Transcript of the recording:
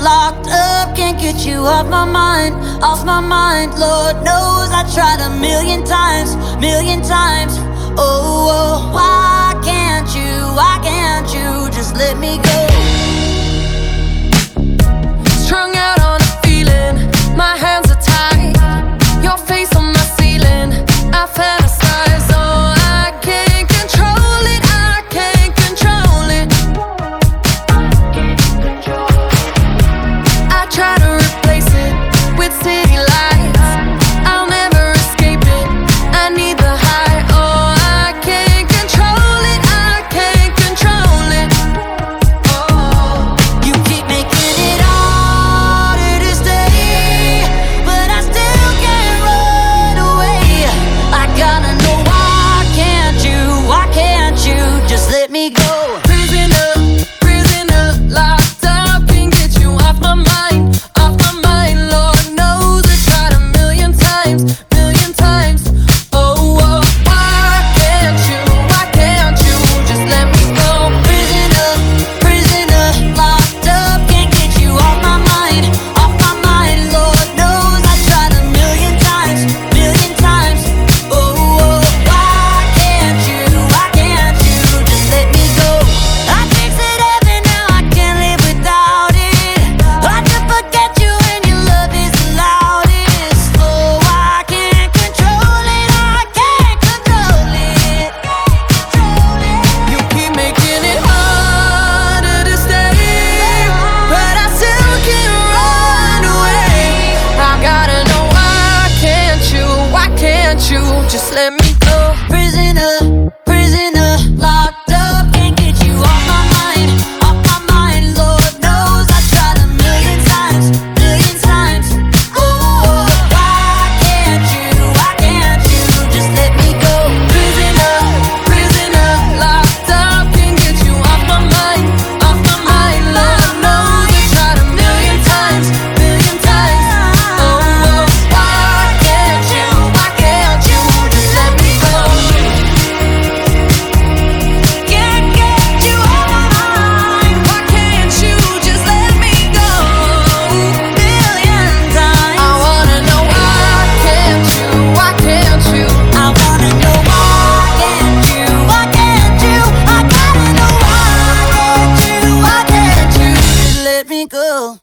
Locked up, can't get you off my mind, off my mind. Lord knows I tried a million times, million times. Oh you. Just let me. let me go.